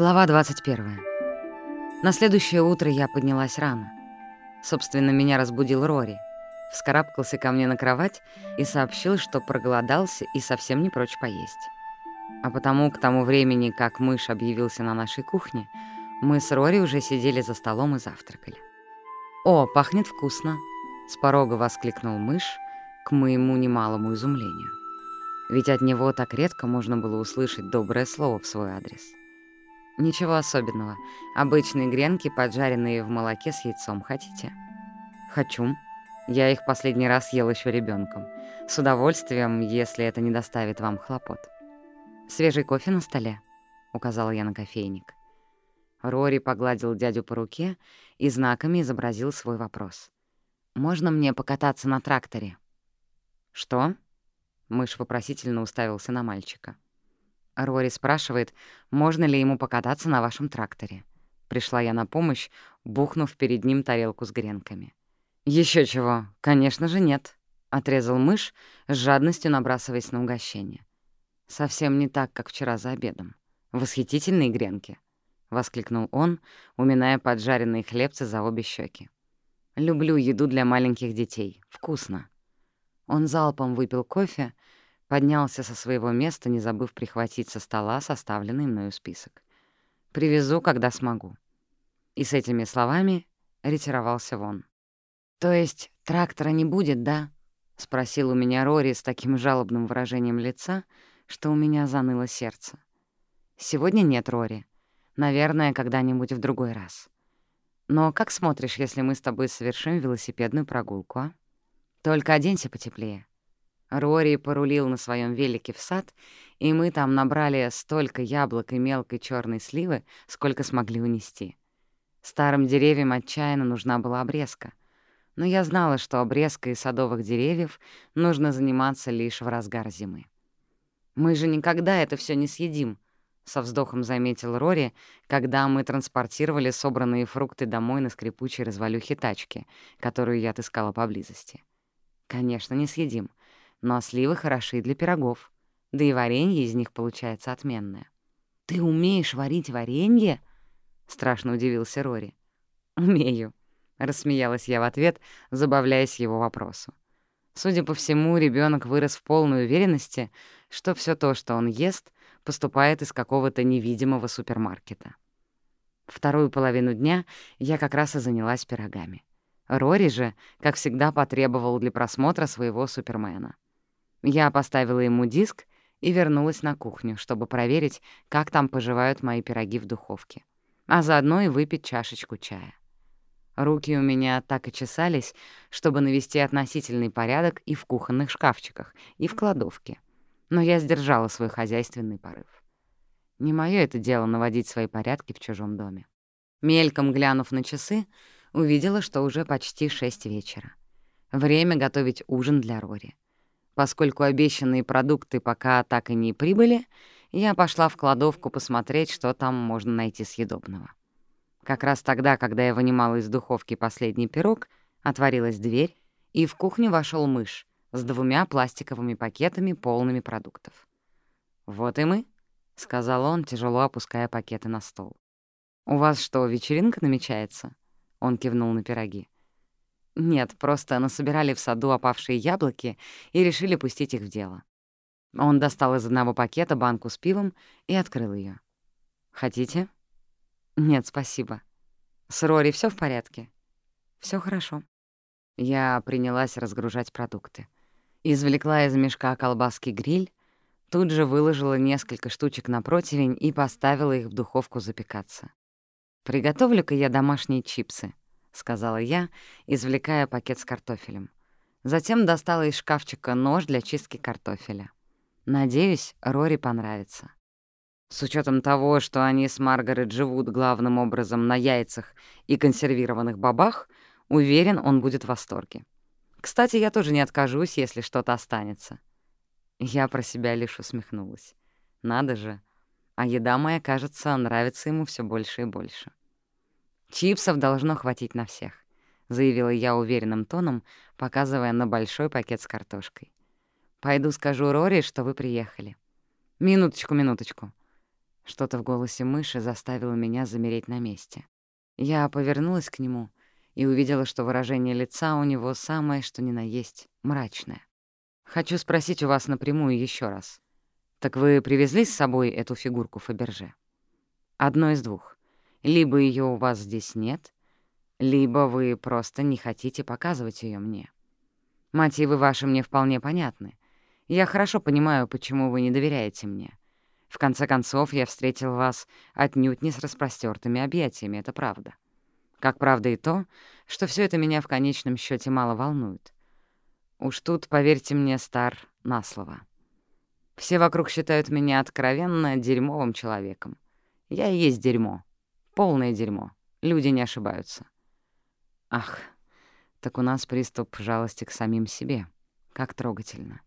Глава 21. На следующее утро я поднялась рано. Собственно, меня разбудил Рори. Вскарабкался ко мне на кровать и сообщил, что проголодался и совсем не прочь поесть. А потому, к тому времени, как мышь объявился на нашей кухне, мы с Рори уже сидели за столом и завтракали. «О, пахнет вкусно!» — с порога воскликнул мышь, к моему немалому изумлению. Ведь от него так редко можно было услышать доброе слово в свой адрес. Ничего особенного. Обычные гренки, поджаренные в молоке с яйцом. Хотите? Хочу. Я их последний раз ел еще ребенком. С удовольствием, если это не доставит вам хлопот. Свежий кофе на столе, указала я на кофейник. Рори погладил дядю по руке и знаками изобразил свой вопрос. «Можно мне покататься на тракторе?» «Что?» Мышь вопросительно уставился на мальчика. Рори спрашивает, можно ли ему покататься на вашем тракторе. Пришла я на помощь, бухнув перед ним тарелку с гренками. Еще чего, конечно же, нет», — отрезал мышь, с жадностью набрасываясь на угощение. «Совсем не так, как вчера за обедом. Восхитительные гренки», — воскликнул он, уминая поджаренные хлебцы за обе щеки. «Люблю еду для маленьких детей. Вкусно». Он залпом выпил кофе, — Поднялся со своего места, не забыв прихватить со стола составленный мною список. «Привезу, когда смогу». И с этими словами ретировался вон. «То есть трактора не будет, да?» — спросил у меня Рори с таким жалобным выражением лица, что у меня заныло сердце. «Сегодня нет, Рори. Наверное, когда-нибудь в другой раз. Но как смотришь, если мы с тобой совершим велосипедную прогулку, а? Только оденься потеплее. Рори порулил на своем велике в сад, и мы там набрали столько яблок и мелкой черной сливы, сколько смогли унести. Старым деревьям отчаянно нужна была обрезка. Но я знала, что обрезкой садовых деревьев нужно заниматься лишь в разгар зимы. «Мы же никогда это все не съедим», — со вздохом заметил Рори, когда мы транспортировали собранные фрукты домой на скрипучей развалюхе тачки, которую я отыскала поблизости. «Конечно, не съедим но сливы хороши для пирогов, да и варенье из них получается отменное. «Ты умеешь варить варенье?» — страшно удивился Рори. «Умею», — рассмеялась я в ответ, забавляясь его вопросу. Судя по всему, ребенок вырос в полной уверенности, что все то, что он ест, поступает из какого-то невидимого супермаркета. Вторую половину дня я как раз и занялась пирогами. Рори же, как всегда, потребовал для просмотра своего Супермена. Я поставила ему диск и вернулась на кухню, чтобы проверить, как там поживают мои пироги в духовке, а заодно и выпить чашечку чая. Руки у меня так и чесались, чтобы навести относительный порядок и в кухонных шкафчиках, и в кладовке. Но я сдержала свой хозяйственный порыв. Не моё это дело наводить свои порядки в чужом доме. Мельком глянув на часы, увидела, что уже почти шесть вечера. Время готовить ужин для Рори. Поскольку обещанные продукты пока так и не прибыли, я пошла в кладовку посмотреть, что там можно найти съедобного. Как раз тогда, когда я вынимала из духовки последний пирог, отворилась дверь, и в кухню вошел мышь с двумя пластиковыми пакетами, полными продуктов. «Вот и мы», — сказал он, тяжело опуская пакеты на стол. «У вас что, вечеринка намечается?» — он кивнул на пироги. Нет, просто насобирали в саду опавшие яблоки и решили пустить их в дело. Он достал из одного пакета банку с пивом и открыл ее. «Хотите?» «Нет, спасибо. С Рори всё в порядке?» Все хорошо». Я принялась разгружать продукты. Извлекла из мешка колбаски гриль, тут же выложила несколько штучек на противень и поставила их в духовку запекаться. Приготовлю-ка я домашние чипсы. — сказала я, извлекая пакет с картофелем. Затем достала из шкафчика нож для чистки картофеля. Надеюсь, Рори понравится. С учетом того, что они с Маргарет живут главным образом на яйцах и консервированных бобах, уверен, он будет в восторге. Кстати, я тоже не откажусь, если что-то останется. Я про себя лишь усмехнулась. Надо же. А еда моя, кажется, нравится ему все больше и больше. «Чипсов должно хватить на всех», — заявила я уверенным тоном, показывая на большой пакет с картошкой. «Пойду скажу Рори, что вы приехали». «Минуточку, минуточку». Что-то в голосе мыши заставило меня замереть на месте. Я повернулась к нему и увидела, что выражение лица у него самое, что ни на есть, мрачное. «Хочу спросить у вас напрямую еще раз. Так вы привезли с собой эту фигурку Фаберже?» «Одно из двух. Либо ее у вас здесь нет, либо вы просто не хотите показывать ее мне. Мотивы ваши мне вполне понятны. Я хорошо понимаю, почему вы не доверяете мне. В конце концов, я встретил вас отнюдь не с распростертыми объятиями, это правда. Как правда и то, что все это меня в конечном счете мало волнует. Уж тут, поверьте мне, стар на слово. Все вокруг считают меня откровенно дерьмовым человеком. Я и есть дерьмо. Полное дерьмо. Люди не ошибаются. Ах, так у нас приступ жалости к самим себе. Как трогательно.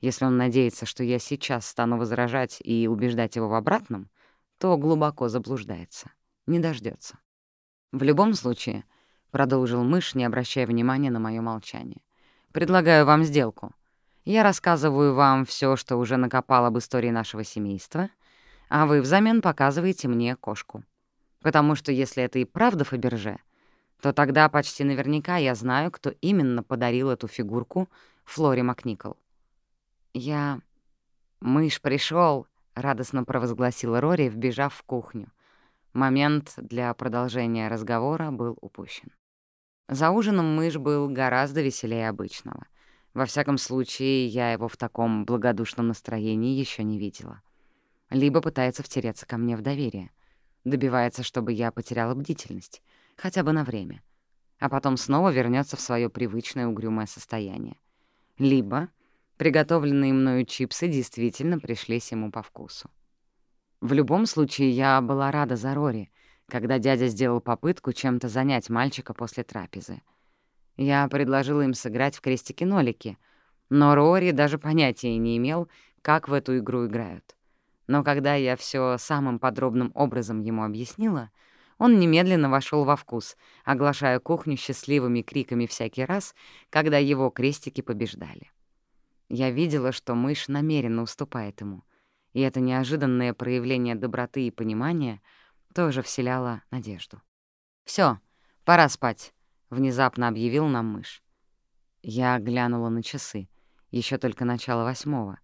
Если он надеется, что я сейчас стану возражать и убеждать его в обратном, то глубоко заблуждается, не дождется. В любом случае, — продолжил мышь, не обращая внимания на мое молчание, — предлагаю вам сделку. Я рассказываю вам все, что уже накопал об истории нашего семейства, а вы взамен показываете мне кошку. Потому что если это и правда Фаберже, то тогда почти наверняка я знаю, кто именно подарил эту фигурку Флоре Макникол. «Я... мышь пришел, радостно провозгласила Рори, вбежав в кухню. Момент для продолжения разговора был упущен. За ужином мышь был гораздо веселее обычного. Во всяком случае, я его в таком благодушном настроении еще не видела. Либо пытается втереться ко мне в доверие. Добивается, чтобы я потеряла бдительность, хотя бы на время. А потом снова вернется в свое привычное угрюмое состояние. Либо Приготовленные мною чипсы действительно пришлись ему по вкусу. В любом случае, я была рада за Рори, когда дядя сделал попытку чем-то занять мальчика после трапезы. Я предложила им сыграть в крестики-нолики, но Рори даже понятия не имел, как в эту игру играют. Но когда я все самым подробным образом ему объяснила, он немедленно вошел во вкус, оглашая кухню счастливыми криками всякий раз, когда его крестики побеждали. Я видела, что мышь намеренно уступает ему, и это неожиданное проявление доброты и понимания тоже вселяло надежду. Все, пора спать», — внезапно объявил нам мышь. Я глянула на часы, еще только начало восьмого,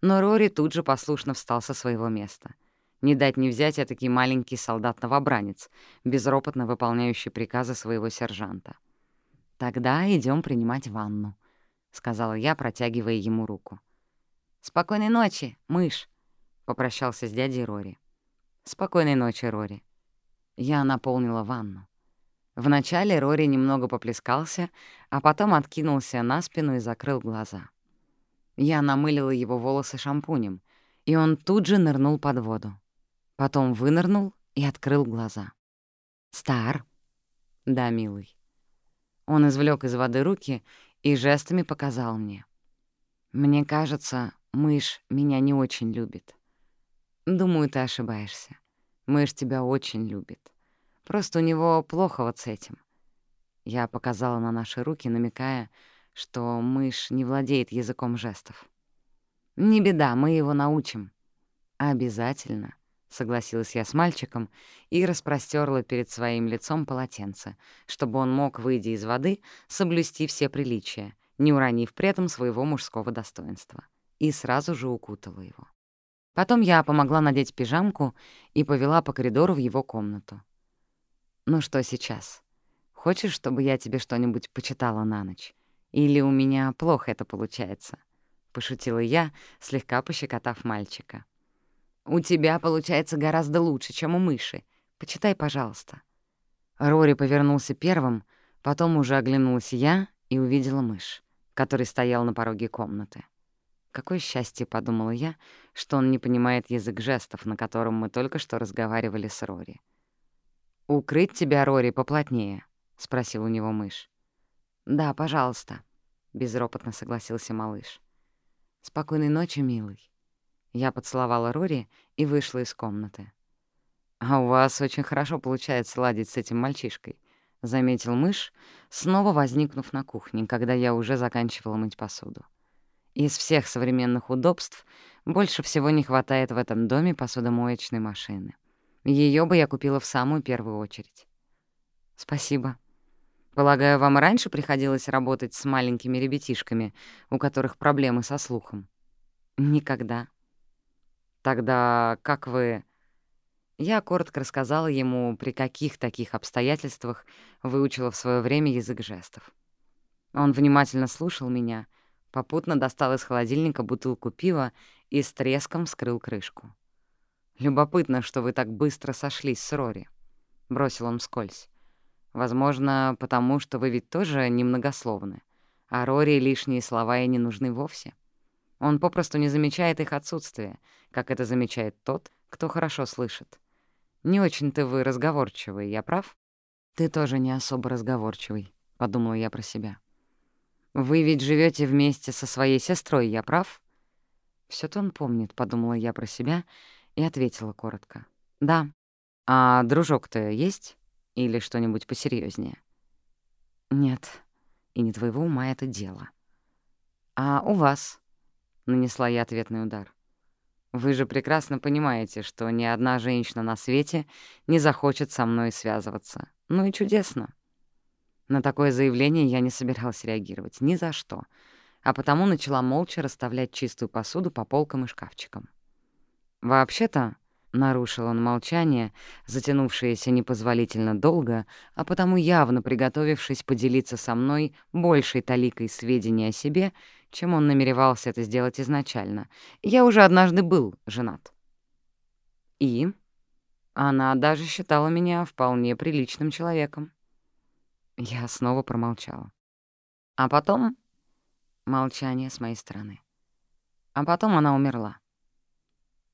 но Рори тут же послушно встал со своего места. Не дать не взять этакий маленький солдат-новобранец, безропотно выполняющий приказы своего сержанта. «Тогда идем принимать ванну», — сказала я, протягивая ему руку. «Спокойной ночи, мышь!» — попрощался с дядей Рори. «Спокойной ночи, Рори». Я наполнила ванну. Вначале Рори немного поплескался, а потом откинулся на спину и закрыл глаза. Я намылила его волосы шампунем, и он тут же нырнул под воду. Потом вынырнул и открыл глаза. «Стар?» «Да, милый». Он извлек из воды руки и жестами показал мне. «Мне кажется, мышь меня не очень любит». «Думаю, ты ошибаешься. Мышь тебя очень любит. Просто у него плохо вот с этим». Я показала на наши руки, намекая, что мышь не владеет языком жестов. «Не беда, мы его научим». «Обязательно», — согласилась я с мальчиком и распростерла перед своим лицом полотенце, чтобы он мог, выйдя из воды, соблюсти все приличия, не уронив при этом своего мужского достоинства, и сразу же укутала его. Потом я помогла надеть пижамку и повела по коридору в его комнату. «Ну что сейчас? Хочешь, чтобы я тебе что-нибудь почитала на ночь? Или у меня плохо это получается?» — пошутила я, слегка пощекотав мальчика. У тебя получается гораздо лучше, чем у мыши. Почитай, пожалуйста». Рори повернулся первым, потом уже оглянулась я и увидела мышь, который стоял на пороге комнаты. Какое счастье, — подумала я, — что он не понимает язык жестов, на котором мы только что разговаривали с Рори. «Укрыть тебя, Рори, поплотнее?» — спросил у него мышь. «Да, пожалуйста», — безропотно согласился малыш. «Спокойной ночи, милый». Я поцеловала Рори и вышла из комнаты. «А у вас очень хорошо получается ладить с этим мальчишкой», — заметил мышь, снова возникнув на кухне, когда я уже заканчивала мыть посуду. Из всех современных удобств Больше всего не хватает в этом доме посудомоечной машины. Ее бы я купила в самую первую очередь. Спасибо. Полагаю, вам раньше приходилось работать с маленькими ребятишками, у которых проблемы со слухом? Никогда. Тогда как вы... Я коротко рассказала ему, при каких таких обстоятельствах выучила в свое время язык жестов. Он внимательно слушал меня, попутно достал из холодильника бутылку пива и с треском вскрыл крышку. «Любопытно, что вы так быстро сошлись с Рори», — бросил он вскользь. «Возможно, потому что вы ведь тоже немногословны, а Рори лишние слова и не нужны вовсе. Он попросту не замечает их отсутствия, как это замечает тот, кто хорошо слышит. Не очень-то вы разговорчивый, я прав? Ты тоже не особо разговорчивый, подумала я про себя. Вы ведь живете вместе со своей сестрой, я прав? все то он помнит, подумала я про себя и ответила коротко. Да. А дружок-то есть? Или что-нибудь посерьезнее? Нет. И не твоего ума это дело. А у вас? Нанесла я ответный удар. Вы же прекрасно понимаете, что ни одна женщина на свете не захочет со мной связываться. Ну и чудесно. На такое заявление я не собиралась реагировать ни за что, а потому начала молча расставлять чистую посуду по полкам и шкафчикам. Вообще-то, — нарушил он молчание, затянувшееся непозволительно долго, а потому явно приготовившись поделиться со мной большей таликой сведений о себе, чем он намеревался это сделать изначально. Я уже однажды был женат. И она даже считала меня вполне приличным человеком. Я снова промолчала. А потом... Молчание с моей стороны. А потом она умерла.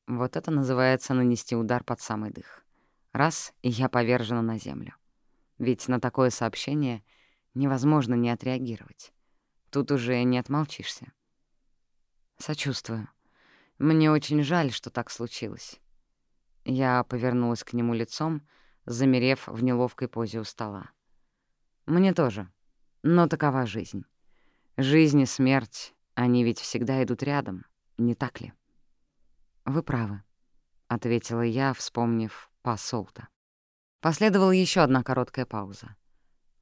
Вот это называется нанести удар под самый дых. Раз — и я повержена на землю. Ведь на такое сообщение невозможно не отреагировать. Тут уже не отмолчишься. Сочувствую. Мне очень жаль, что так случилось. Я повернулась к нему лицом, замерев в неловкой позе у стола. Мне тоже. Но такова жизнь. Жизнь и смерть, они ведь всегда идут рядом, не так ли? «Вы правы», — ответила я, вспомнив посолта. Последовала еще одна короткая пауза.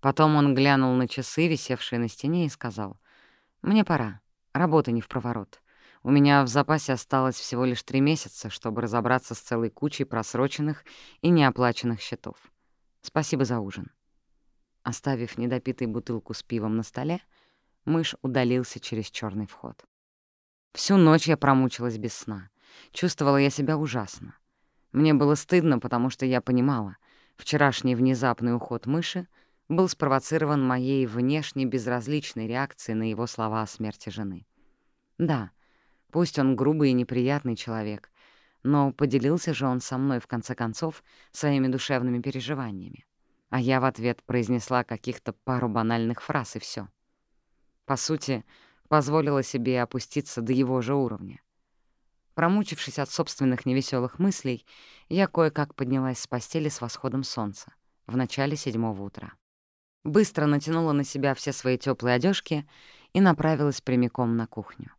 Потом он глянул на часы, висевшие на стене, и сказал, «Мне пора. Работа не в проворот. У меня в запасе осталось всего лишь три месяца, чтобы разобраться с целой кучей просроченных и неоплаченных счетов. Спасибо за ужин». Оставив недопитой бутылку с пивом на столе, мышь удалился через черный вход. Всю ночь я промучилась без сна. Чувствовала я себя ужасно. Мне было стыдно, потому что я понимала, вчерашний внезапный уход мыши был спровоцирован моей внешне безразличной реакцией на его слова о смерти жены. Да, пусть он грубый и неприятный человек, но поделился же он со мной, в конце концов, своими душевными переживаниями. А я в ответ произнесла каких-то пару банальных фраз, и все. По сути, позволила себе опуститься до его же уровня. Промучившись от собственных невеселых мыслей, я кое-как поднялась с постели с восходом солнца в начале седьмого утра. Быстро натянула на себя все свои теплые одежки и направилась прямиком на кухню.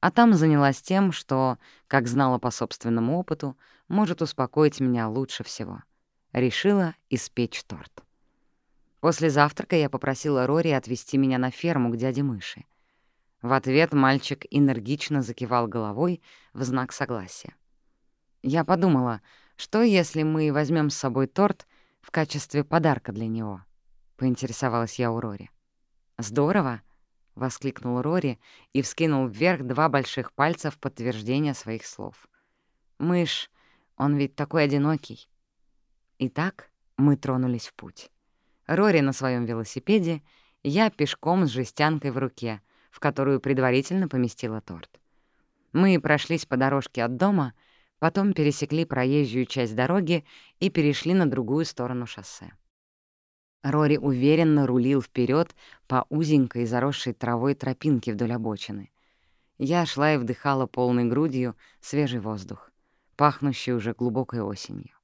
А там занялась тем, что, как знала по собственному опыту, может успокоить меня лучше всего. Решила испечь торт. После завтрака я попросила Рори отвезти меня на ферму к дяде Мыши — в ответ мальчик энергично закивал головой в знак согласия. Я подумала, что если мы возьмем с собой торт в качестве подарка для него? Поинтересовалась я у Рори. «Здорово!» — воскликнул Рори и вскинул вверх два больших пальца в подтверждение своих слов. «Мышь, он ведь такой одинокий». Итак, мы тронулись в путь. Рори на своем велосипеде, я пешком с жестянкой в руке — в которую предварительно поместила торт. Мы прошлись по дорожке от дома, потом пересекли проезжую часть дороги и перешли на другую сторону шоссе. Рори уверенно рулил вперед по узенькой заросшей травой тропинке вдоль обочины. Я шла и вдыхала полной грудью свежий воздух, пахнущий уже глубокой осенью.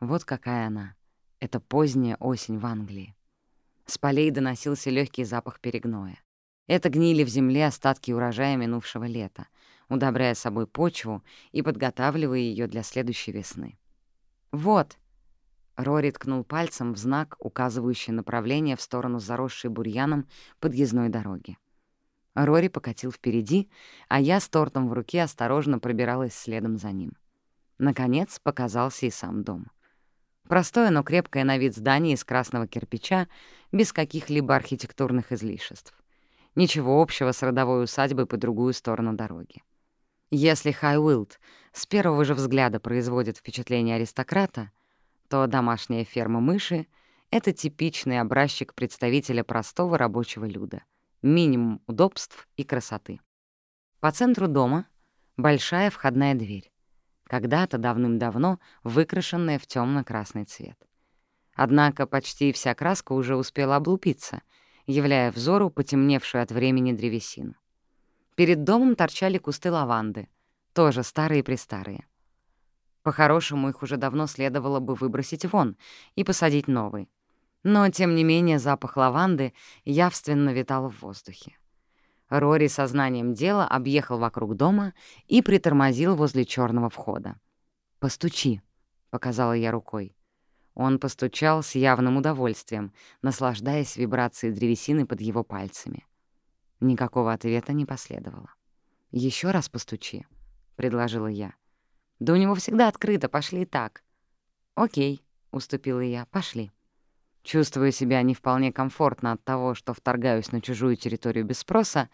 Вот какая она, эта поздняя осень в Англии. С полей доносился легкий запах перегноя. Это гнили в земле остатки урожая минувшего лета. удобряя собой почву и подготавливая ее для следующей весны. «Вот!» — Рори ткнул пальцем в знак, указывающий направление в сторону заросшей бурьяном подъездной дороги. Рори покатил впереди, а я с тортом в руке осторожно пробиралась следом за ним. Наконец показался и сам дом. Простое, но крепкое на вид здание из красного кирпича, без каких-либо архитектурных излишеств. Ничего общего с родовой усадьбой по другую сторону дороги. Если Хайуилд с первого же взгляда производит впечатление аристократа, то домашняя ферма мыши — это типичный образчик представителя простого рабочего люда. Минимум удобств и красоты. По центру дома — большая входная дверь когда-то давным-давно выкрашенная в темно красный цвет. Однако почти вся краска уже успела облупиться, являя взору потемневшую от времени древесину. Перед домом торчали кусты лаванды, тоже старые-престарые. По-хорошему, их уже давно следовало бы выбросить вон и посадить новые. Но, тем не менее, запах лаванды явственно витал в воздухе. Рори сознанием дела объехал вокруг дома и притормозил возле черного входа. «Постучи», — показала я рукой. Он постучал с явным удовольствием, наслаждаясь вибрацией древесины под его пальцами. Никакого ответа не последовало. Еще раз постучи», — предложила я. «Да у него всегда открыто, пошли так». «Окей», — уступила я, — «пошли». Чувствуя себя не вполне комфортно от того, что вторгаюсь на чужую территорию без спроса,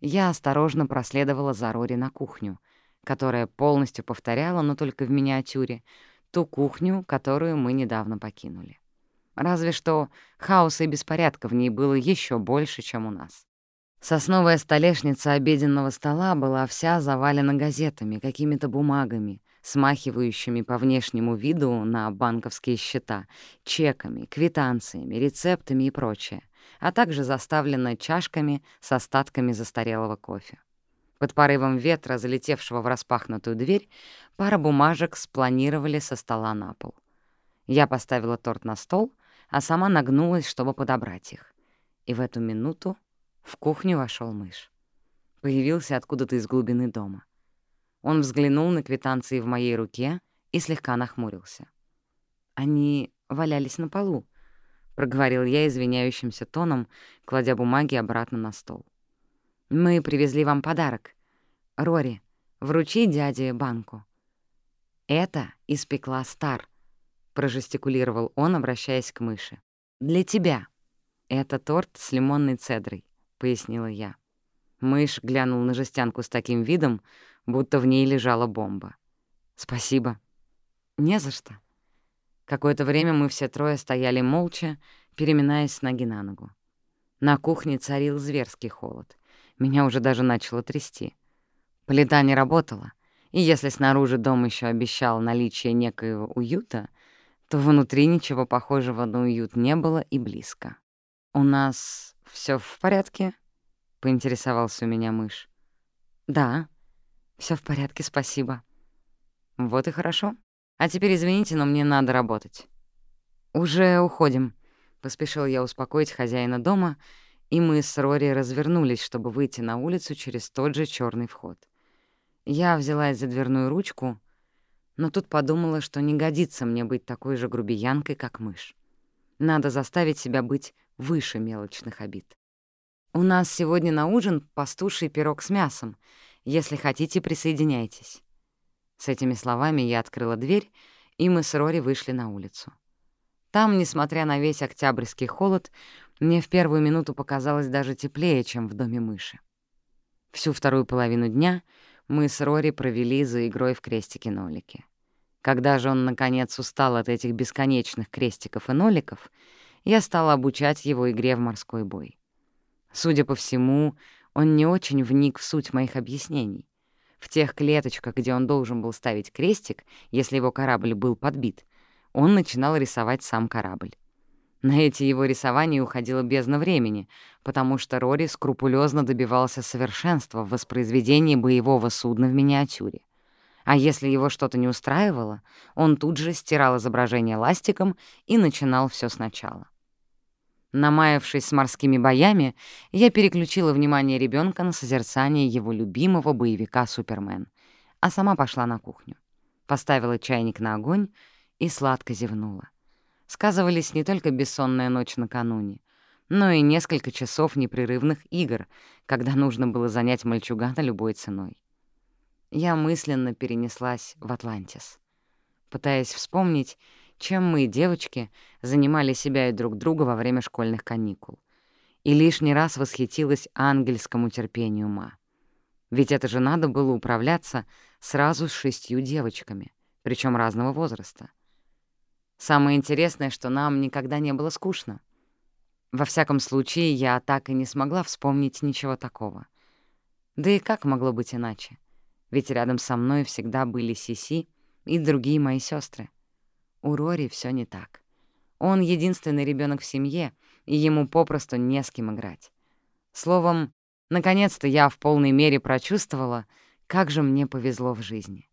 я осторожно проследовала за Рори на кухню, которая полностью повторяла, но только в миниатюре, ту кухню, которую мы недавно покинули. Разве что хаоса и беспорядка в ней было еще больше, чем у нас. Сосновая столешница обеденного стола была вся завалена газетами, какими-то бумагами, смахивающими по внешнему виду на банковские счета, чеками, квитанциями, рецептами и прочее, а также заставлена чашками с остатками застарелого кофе. Под порывом ветра, залетевшего в распахнутую дверь, пара бумажек спланировали со стола на пол. Я поставила торт на стол, а сама нагнулась, чтобы подобрать их. И в эту минуту в кухню вошел мышь. Появился откуда-то из глубины дома. Он взглянул на квитанции в моей руке и слегка нахмурился. «Они валялись на полу», — проговорил я извиняющимся тоном, кладя бумаги обратно на стол. «Мы привезли вам подарок. Рори, вручи дяде банку». «Это испекла Стар», — прожестикулировал он, обращаясь к мыши. «Для тебя. Это торт с лимонной цедрой», — пояснила я. Мышь глянул на жестянку с таким видом, будто в ней лежала бомба. «Спасибо». «Не за что». Какое-то время мы все трое стояли молча, переминаясь с ноги на ногу. На кухне царил зверский холод. Меня уже даже начало трясти. Плита не работала, и если снаружи дом еще обещал наличие некоего уюта, то внутри ничего похожего на уют не было и близко. «У нас все в порядке?» — поинтересовался у меня мышь. «Да», все в порядке, спасибо». «Вот и хорошо. А теперь извините, но мне надо работать». «Уже уходим», — поспешил я успокоить хозяина дома, и мы с Рори развернулись, чтобы выйти на улицу через тот же черный вход. Я взялась за дверную ручку, но тут подумала, что не годится мне быть такой же грубиянкой, как мышь. Надо заставить себя быть выше мелочных обид. «У нас сегодня на ужин пастуший пирог с мясом», если хотите, присоединяйтесь». С этими словами я открыла дверь, и мы с Рори вышли на улицу. Там, несмотря на весь октябрьский холод, мне в первую минуту показалось даже теплее, чем в доме мыши. Всю вторую половину дня мы с Рори провели за игрой в крестики-нолики. Когда же он, наконец, устал от этих бесконечных крестиков и ноликов, я стала обучать его игре в морской бой. Судя по всему, он не очень вник в суть моих объяснений. В тех клеточках, где он должен был ставить крестик, если его корабль был подбит, он начинал рисовать сам корабль. На эти его рисования уходило бездна времени, потому что Рори скрупулезно добивался совершенства в воспроизведении боевого судна в миниатюре. А если его что-то не устраивало, он тут же стирал изображение ластиком и начинал все сначала. Намаявшись с морскими боями, я переключила внимание ребенка на созерцание его любимого боевика «Супермен», а сама пошла на кухню. Поставила чайник на огонь и сладко зевнула. Сказывались не только бессонная ночь накануне, но и несколько часов непрерывных игр, когда нужно было занять мальчугана любой ценой. Я мысленно перенеслась в Атлантис, пытаясь вспомнить, чем мы, девочки, занимали себя и друг друга во время школьных каникул. И лишний раз восхитилась ангельскому терпению Ма. Ведь это же надо было управляться сразу с шестью девочками, причем разного возраста. Самое интересное, что нам никогда не было скучно. Во всяком случае, я так и не смогла вспомнить ничего такого. Да и как могло быть иначе? Ведь рядом со мной всегда были Сиси и другие мои сестры. У Рори все не так. Он единственный ребенок в семье, и ему попросту не с кем играть. Словом, наконец-то я в полной мере прочувствовала, как же мне повезло в жизни.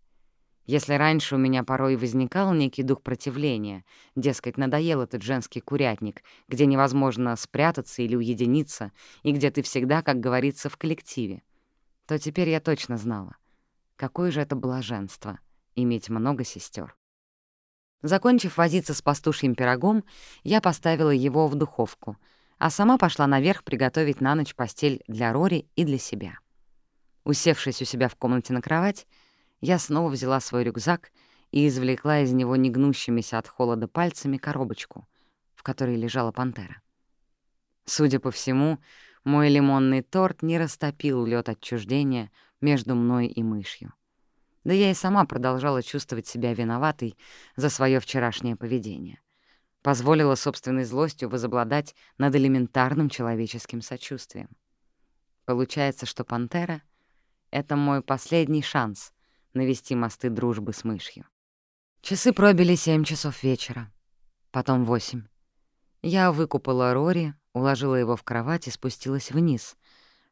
Если раньше у меня порой возникал некий дух противления, дескать, надоел этот женский курятник, где невозможно спрятаться или уединиться, и где ты всегда, как говорится, в коллективе, то теперь я точно знала, какое же это блаженство — иметь много сестер. Закончив возиться с пастушьим пирогом, я поставила его в духовку, а сама пошла наверх приготовить на ночь постель для Рори и для себя. Усевшись у себя в комнате на кровать, я снова взяла свой рюкзак и извлекла из него негнущимися от холода пальцами коробочку, в которой лежала пантера. Судя по всему, мой лимонный торт не растопил лед отчуждения между мной и мышью. Да я и сама продолжала чувствовать себя виноватой за свое вчерашнее поведение. Позволила собственной злостью возобладать над элементарным человеческим сочувствием. Получается, что пантера — это мой последний шанс навести мосты дружбы с мышью. Часы пробили семь часов вечера, потом восемь. Я выкупала Рори, уложила его в кровать и спустилась вниз,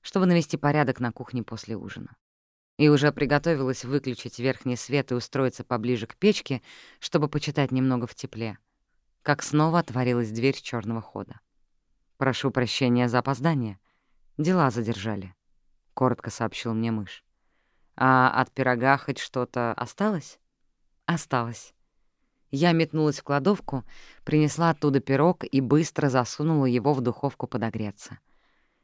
чтобы навести порядок на кухне после ужина и уже приготовилась выключить верхний свет и устроиться поближе к печке, чтобы почитать немного в тепле, как снова отворилась дверь черного хода. «Прошу прощения за опоздание. Дела задержали», — коротко сообщил мне мышь. «А от пирога хоть что-то осталось?» «Осталось». Я метнулась в кладовку, принесла оттуда пирог и быстро засунула его в духовку подогреться —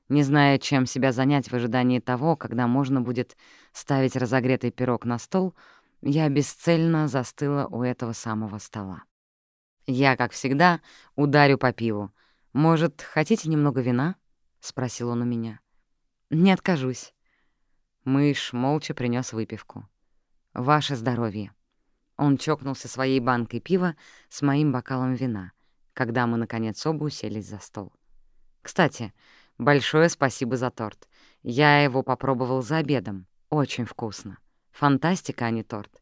не зная, чем себя занять в ожидании того, когда можно будет ставить разогретый пирог на стол, я бесцельно застыла у этого самого стола. «Я, как всегда, ударю по пиву. Может, хотите немного вина?» — спросил он у меня. «Не откажусь». Мышь молча принес выпивку. «Ваше здоровье». Он чокнулся своей банкой пива с моим бокалом вина, когда мы, наконец, оба уселись за стол. «Кстати, Большое спасибо за торт. Я его попробовал за обедом. Очень вкусно. Фантастика, а не торт.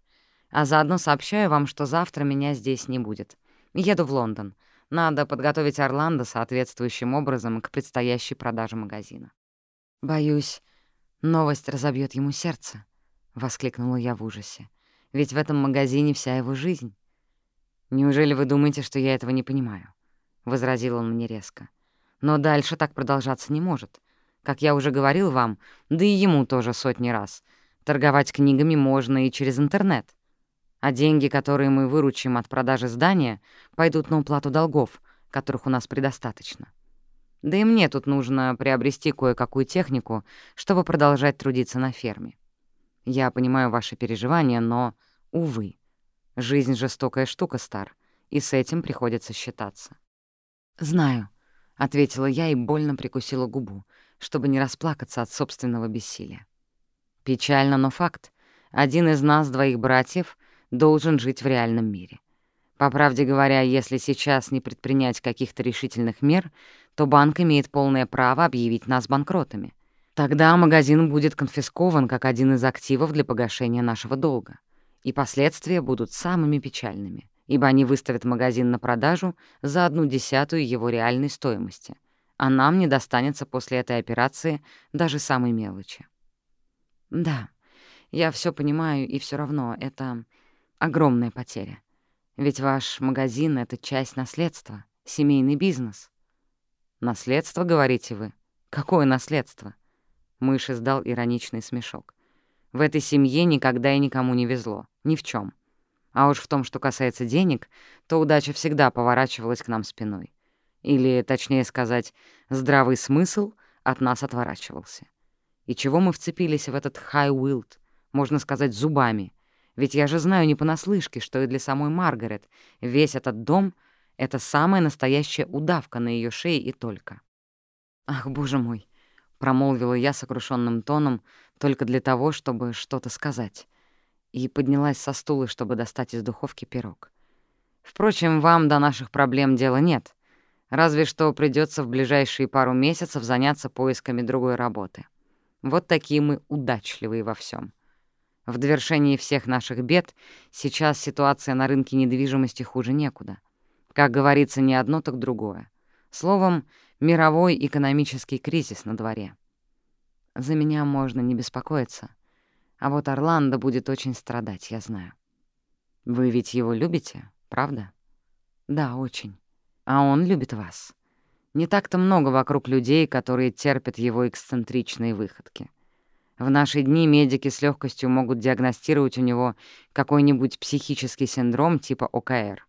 А заодно сообщаю вам, что завтра меня здесь не будет. Еду в Лондон. Надо подготовить Орландо соответствующим образом к предстоящей продаже магазина. «Боюсь, новость разобьет ему сердце», — воскликнула я в ужасе. «Ведь в этом магазине вся его жизнь». «Неужели вы думаете, что я этого не понимаю?» — возразил он мне резко. Но дальше так продолжаться не может. Как я уже говорил вам, да и ему тоже сотни раз. Торговать книгами можно и через интернет. А деньги, которые мы выручим от продажи здания, пойдут на уплату долгов, которых у нас предостаточно. Да и мне тут нужно приобрести кое-какую технику, чтобы продолжать трудиться на ферме. Я понимаю ваши переживания, но, увы, жизнь — жестокая штука, Стар, и с этим приходится считаться. Знаю, — ответила я и больно прикусила губу, чтобы не расплакаться от собственного бессилия. Печально, но факт. Один из нас, двоих братьев, должен жить в реальном мире. По правде говоря, если сейчас не предпринять каких-то решительных мер, то банк имеет полное право объявить нас банкротами. Тогда магазин будет конфискован как один из активов для погашения нашего долга. И последствия будут самыми печальными ибо они выставят магазин на продажу за одну десятую его реальной стоимости, а нам не достанется после этой операции даже самой мелочи. Да, я все понимаю, и все равно это огромная потеря. Ведь ваш магазин — это часть наследства, семейный бизнес. «Наследство, говорите вы? Какое наследство?» Мышь издал ироничный смешок. «В этой семье никогда и никому не везло. Ни в чем. А уж в том, что касается денег, то удача всегда поворачивалась к нам спиной. Или, точнее сказать, здравый смысл от нас отворачивался. И чего мы вцепились в этот wild, можно сказать, зубами? Ведь я же знаю не понаслышке, что и для самой Маргарет весь этот дом — это самая настоящая удавка на ее шее и только. «Ах, боже мой!» — промолвила я сокрушенным тоном только для того, чтобы что-то сказать, и поднялась со стула, чтобы достать из духовки пирог. «Впрочем, вам до наших проблем дела нет, разве что придется в ближайшие пару месяцев заняться поисками другой работы. Вот такие мы удачливые во всем. В довершении всех наших бед сейчас ситуация на рынке недвижимости хуже некуда. Как говорится, не одно, так другое. Словом, мировой экономический кризис на дворе. За меня можно не беспокоиться. А вот Орландо будет очень страдать, я знаю. Вы ведь его любите, правда? Да, очень. А он любит вас. Не так-то много вокруг людей, которые терпят его эксцентричные выходки. В наши дни медики с легкостью могут диагностировать у него какой-нибудь психический синдром типа ОКР,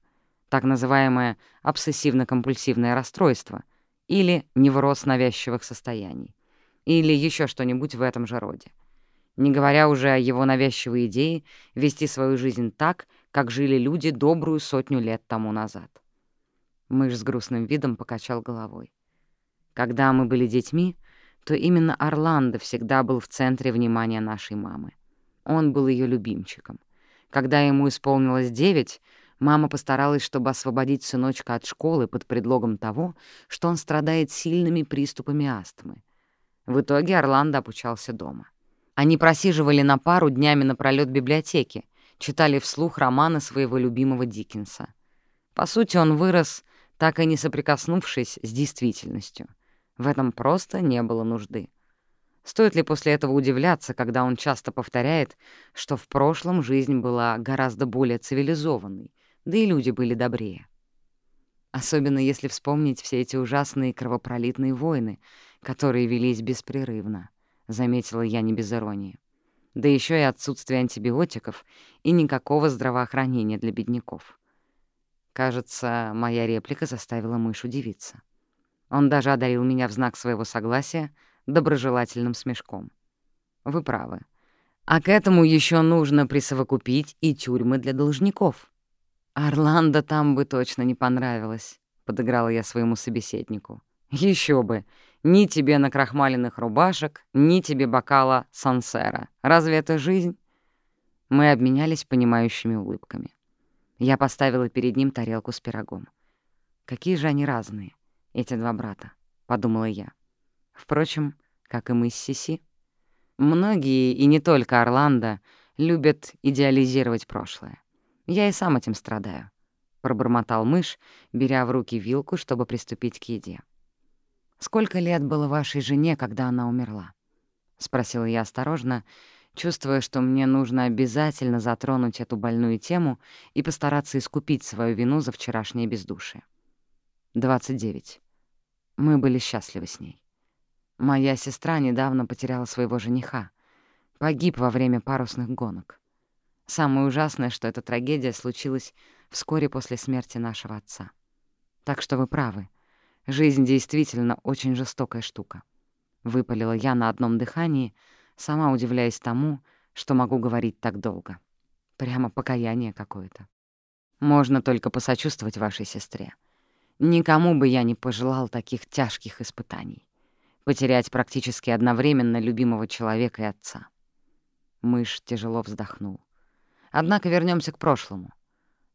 так называемое обсессивно-компульсивное расстройство или невроз навязчивых состояний, или еще что-нибудь в этом же роде. Не говоря уже о его навязчивой идее вести свою жизнь так, как жили люди добрую сотню лет тому назад. Мышь с грустным видом покачал головой. Когда мы были детьми, то именно Орландо всегда был в центре внимания нашей мамы. Он был ее любимчиком. Когда ему исполнилось девять, мама постаралась, чтобы освободить сыночка от школы под предлогом того, что он страдает сильными приступами астмы. В итоге Орландо обучался дома. Они просиживали на пару днями напролёт библиотеки, читали вслух романы своего любимого Диккенса. По сути, он вырос, так и не соприкоснувшись с действительностью. В этом просто не было нужды. Стоит ли после этого удивляться, когда он часто повторяет, что в прошлом жизнь была гораздо более цивилизованной, да и люди были добрее? Особенно если вспомнить все эти ужасные кровопролитные войны, которые велись беспрерывно, — заметила я не без иронии. Да еще и отсутствие антибиотиков и никакого здравоохранения для бедняков. Кажется, моя реплика заставила мышь удивиться. Он даже одарил меня в знак своего согласия доброжелательным смешком. Вы правы. А к этому еще нужно присовокупить и тюрьмы для должников. Орландо там бы точно не понравилось, — подыграла я своему собеседнику. Еще бы! Ни тебе накрахмаленных рубашек, ни тебе бокала сансера. Разве это жизнь? Мы обменялись понимающими улыбками. Я поставила перед ним тарелку с пирогом. Какие же они разные эти два брата, — подумала я. Впрочем, как и мы с Сиси. Многие, и не только Орландо, любят идеализировать прошлое. Я и сам этим страдаю, — пробормотал мышь, беря в руки вилку, чтобы приступить к еде. «Сколько лет было вашей жене, когда она умерла?» — спросила я осторожно, чувствуя, что мне нужно обязательно затронуть эту больную тему и постараться искупить свою вину за вчерашнее бездушие. «Двадцать девять. Мы были счастливы с ней. Моя сестра недавно потеряла своего жениха. Погиб во время парусных гонок. Самое ужасное, что эта трагедия случилась вскоре после смерти нашего отца. Так что вы правы. Жизнь действительно очень жестокая штука. Выпалила я на одном дыхании, сама удивляясь тому, что могу говорить так долго. Прямо покаяние какое-то. Можно только посочувствовать вашей сестре. Никому бы я не пожелал таких тяжких испытаний. Потерять практически одновременно любимого человека и отца. Мышь тяжело вздохнул. Однако вернемся к прошлому.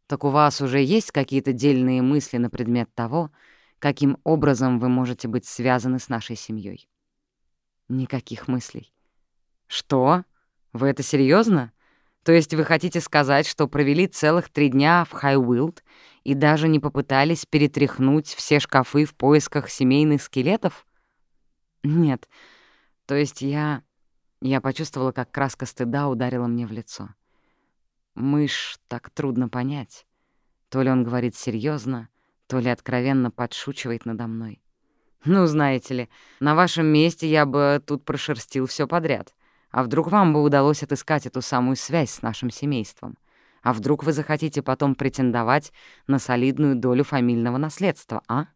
Так у вас уже есть какие-то дельные мысли на предмет того, каким образом вы можете быть связаны с нашей семьей? Никаких мыслей. Что? Вы это серьезно? То есть вы хотите сказать, что провели целых три дня в Хайуилд и даже не попытались перетряхнуть все шкафы в поисках семейных скелетов? Нет. То есть я... Я почувствовала, как краска стыда ударила мне в лицо. Мышь так трудно понять. То ли он говорит серьезно, то ли откровенно подшучивает надо мной. «Ну, знаете ли, на вашем месте я бы тут прошерстил все подряд. А вдруг вам бы удалось отыскать эту самую связь с нашим семейством? А вдруг вы захотите потом претендовать на солидную долю фамильного наследства, а?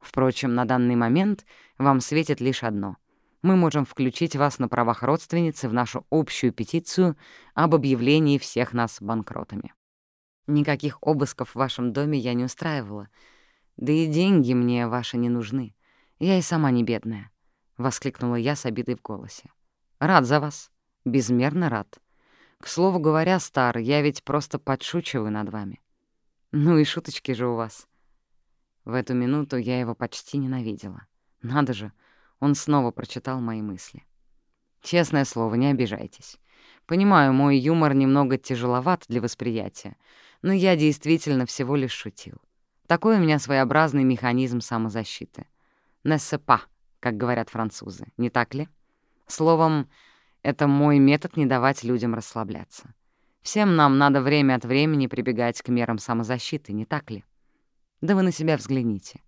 Впрочем, на данный момент вам светит лишь одно. Мы можем включить вас на правах родственницы в нашу общую петицию об объявлении всех нас банкротами. Никаких обысков в вашем доме я не устраивала. Да и деньги мне ваши не нужны. Я и сама не бедная», — воскликнула я с обидой в голосе. «Рад за вас. Безмерно рад. К слову говоря, Стар, я ведь просто подшучиваю над вами. Ну и шуточки же у вас». В эту минуту я его почти ненавидела. Надо же, он снова прочитал мои мысли. Честное слово, не обижайтесь. Понимаю, мой юмор немного тяжеловат для восприятия, но я действительно всего лишь шутил. Такой у меня своеобразный механизм самозащиты. «Не сепа», как говорят французы, не так ли? Словом, это мой метод не давать людям расслабляться. Всем нам надо время от времени прибегать к мерам самозащиты, не так ли? Да вы на себя взгляните.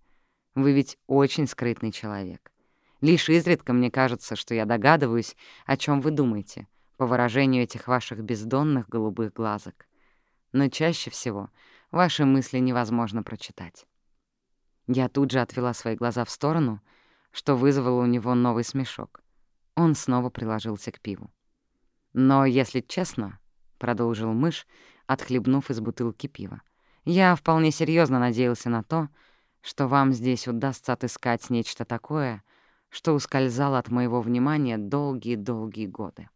Вы ведь очень скрытный человек. Лишь изредка мне кажется, что я догадываюсь, о чем вы думаете, по выражению этих ваших бездонных голубых глазок. Но чаще всего ваши мысли невозможно прочитать. Я тут же отвела свои глаза в сторону, что вызвало у него новый смешок. Он снова приложился к пиву. «Но, если честно», — продолжил мышь, отхлебнув из бутылки пива, «я вполне серьезно надеялся на то, что вам здесь удастся отыскать нечто такое, что ускользало от моего внимания долгие-долгие годы.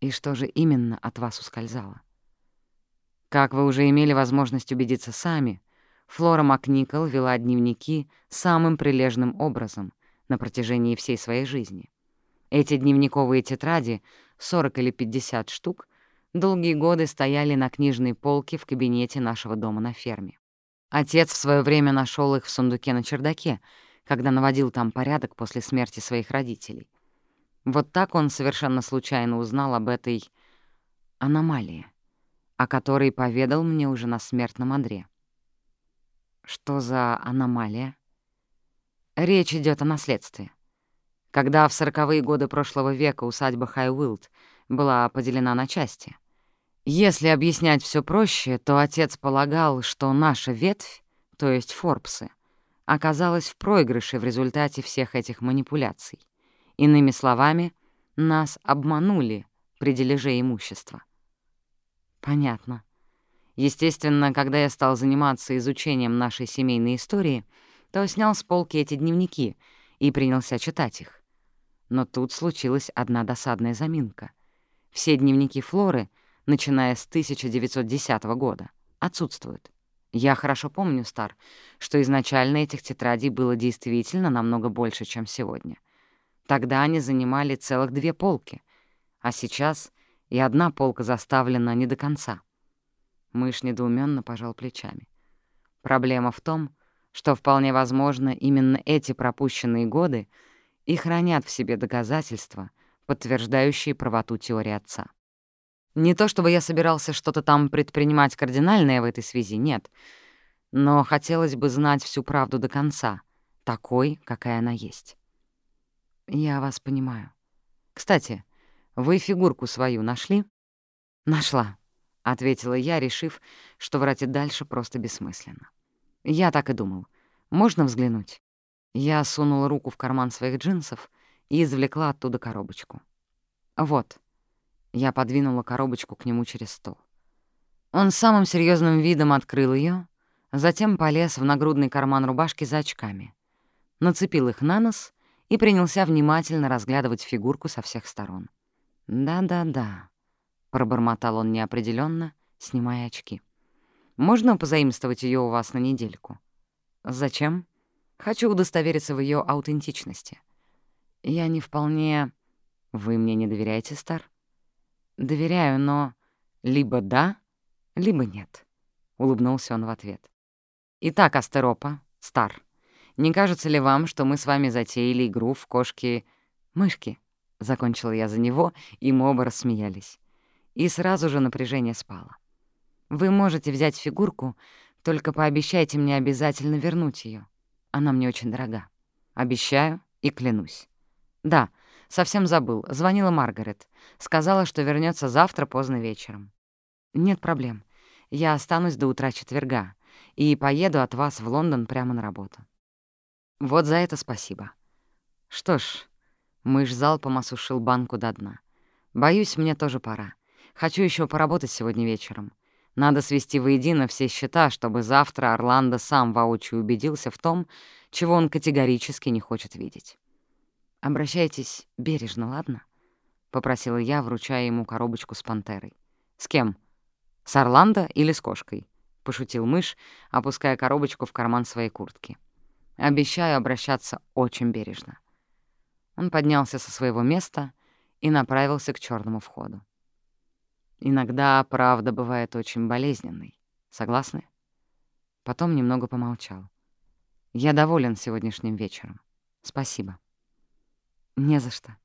И что же именно от вас ускользало? Как вы уже имели возможность убедиться сами, Флора Макникол вела дневники самым прилежным образом на протяжении всей своей жизни — эти дневниковые тетради, 40 или 50 штук, долгие годы стояли на книжной полке в кабинете нашего дома на ферме. Отец в свое время нашел их в сундуке на чердаке, когда наводил там порядок после смерти своих родителей. Вот так он совершенно случайно узнал об этой аномалии, о которой поведал мне уже на смертном одре. Что за аномалия? Речь идет о наследстве когда в сороковые годы прошлого века усадьба Хайуилд была поделена на части. Если объяснять все проще, то отец полагал, что наша ветвь, то есть Форбсы, оказалась в проигрыше в результате всех этих манипуляций. Иными словами, нас обманули при дележе имущества. Понятно. Естественно, когда я стал заниматься изучением нашей семейной истории, то снял с полки эти дневники и принялся читать их. Но тут случилась одна досадная заминка. Все дневники Флоры, начиная с 1910 года, отсутствуют. Я хорошо помню, Стар, что изначально этих тетрадей было действительно намного больше, чем сегодня. Тогда они занимали целых две полки, а сейчас и одна полка заставлена не до конца. Мышь недоуменно пожал плечами. Проблема в том, что вполне возможно именно эти пропущенные годы — и хранят в себе доказательства, подтверждающие правоту теории отца. Не то чтобы я собирался что-то там предпринимать кардинальное в этой связи, нет. Но хотелось бы знать всю правду до конца, такой, какая она есть. Я вас понимаю. Кстати, вы фигурку свою нашли? Нашла, — ответила я, решив, что врать и дальше просто бессмысленно. Я так и думал. Можно взглянуть? Я сунула руку в карман своих джинсов и извлекла оттуда коробочку. «Вот». Я подвинула коробочку к нему через стол. Он самым серьезным видом открыл ее, затем полез в нагрудный карман рубашки за очками, нацепил их на нос и принялся внимательно разглядывать фигурку со всех сторон. «Да-да-да», — пробормотал он неопределенно, снимая очки. «Можно позаимствовать ее у вас на недельку?» «Зачем?» Хочу удостовериться в ее аутентичности. Я не вполне... Вы мне не доверяете, Стар? Доверяю, но либо да, либо нет. Улыбнулся он в ответ. Итак, Астеропа, Стар, не кажется ли вам, что мы с вами затеяли игру в кошки-мышки? Закончила я за него, и мы оба рассмеялись. И сразу же напряжение спало. Вы можете взять фигурку, только пообещайте мне обязательно вернуть ее. Она мне очень дорога. Обещаю и клянусь. Да, совсем забыл. Звонила Маргарет. Сказала, что вернется завтра поздно вечером. Нет проблем. Я останусь до утра четверга и поеду от вас в Лондон прямо на работу. Вот за это спасибо. Что ж, мышь залпом осушил банку до дна. Боюсь, мне тоже пора. Хочу еще поработать сегодня вечером. Надо свести воедино все счета, чтобы завтра Орландо сам воочию убедился в том, чего он категорически не хочет видеть. «Обращайтесь бережно, ладно?» — попросила я, вручая ему коробочку с пантерой. «С кем? С Орландо или с кошкой?» — пошутил мышь, опуская коробочку в карман своей куртки. «Обещаю обращаться очень бережно». Он поднялся со своего места и направился к черному входу. Иногда правда бывает очень болезненной. Согласны? Потом немного помолчал. Я доволен сегодняшним вечером. Спасибо. Не за что.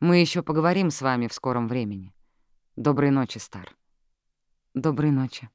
Мы еще поговорим с вами в скором времени. Доброй ночи, Стар. Доброй ночи.